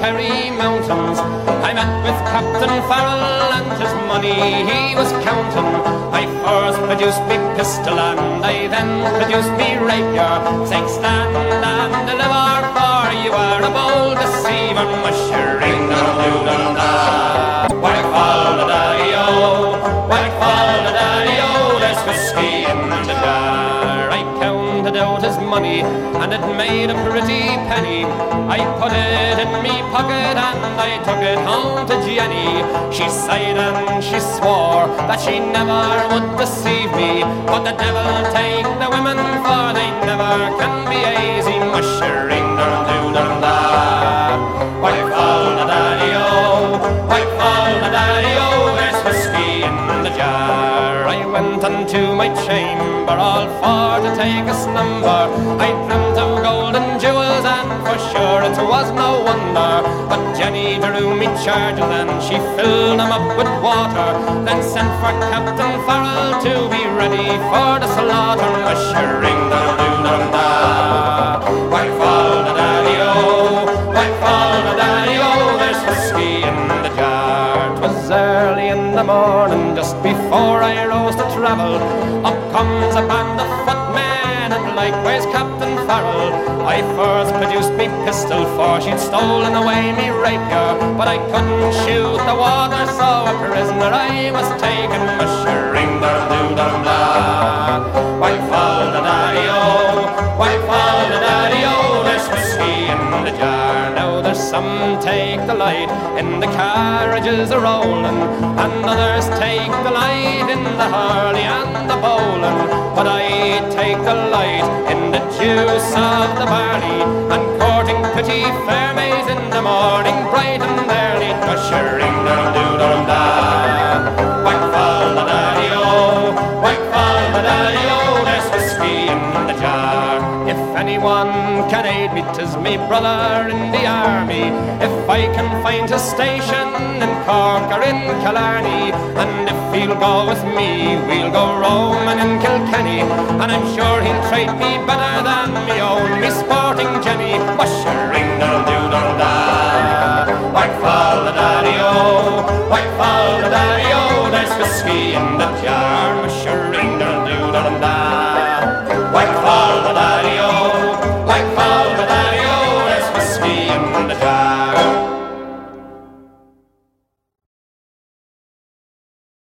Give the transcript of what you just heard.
Kerry mountains. I met with Captain Farrell and his money he was counting. I first produced me pistol and I then produced me rapier. Saying stand and deliver for you are a bold deceiver. Mushering the Wag fall the daddy-o, wag fall the daddy-o, there's whiskey in the jar. I counted out money and it made a pretty penny. I put it in me pocket and I took it home to Jenny. She sighed and she swore that she never would deceive me. But the devil take the women for they never can be easy. Mushering dum da. White fall the daddy I went unto my chamber all for to take a slumber. I dreamt of golden jewels and for sure it was no wonder. But Jenny drew me charges and she filled them up with water. Then sent for Captain Farrell to be ready for the slaughter. Mushering dum doo dum da. White morning, just before I rose to travel. Up comes a band of footmen and likewise Captain Farrell. I first produced me pistol, for she'd stolen away me rapier. But I couldn't shoot the water, so a prisoner I was taken. Some take light in the carriages a rolling, and others take the light in the hurley and the bowling. But I take the light in the juice of the barley and courting pretty fair maids in the morning, bright and early, ushering dum doo dum da. Anyone can aid me, 'tis me brother in the army. If I can find his station in Cork or in Killarney, and if he'll go with me, we'll go roaming in Kilkenny. And I'm sure he'll treat me better than me own, me sporting Jenny. Mushering dum doo dum da. White fall the daddy o, white fall the daddy o. There's whiskey in the jar. the car.